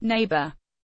neighbor.